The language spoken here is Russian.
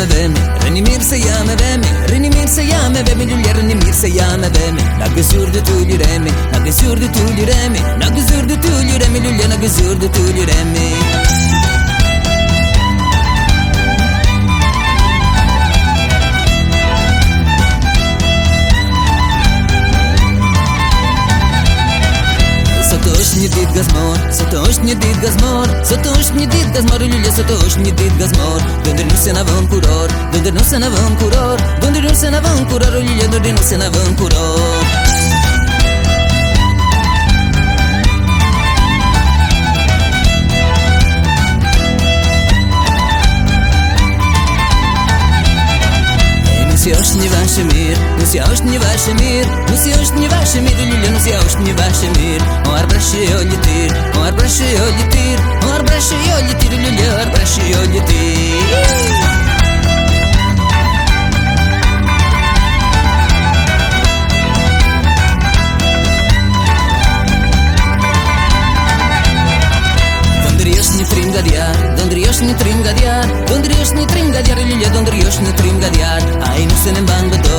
yame vemi Reni mirse yame vemi Reni mirse yame vemi Lülya reni mirse yame vemi Nagı sürdü tülü remi Nagı sürdü tülü remi Nagı sürdü tülü remi Lülya nagı sürdü tülü është një ditë gazmor Sot është një ditë gazmor Sot është një ditë gazmor Lulja sot është një ditë gazmor. Dëndër nëse në vën kuror Dëndër nëse në vën kuror Dëndër nëse në vën kuror Lulja dëndër nëse në vën kuror. съешь не ваш мир, ну съешь не ваш мир, ну съешь не ваш мир, люли, ну уж не ваш мир. Ор браши о литир, ор браши о литир, ор браши о литир, люли, ор браши не литир. tringadiar, donde Dios ni tringadiar, donde Dios ni tringadiar, Lilia, donde Dios ni tringadiar. senin bangku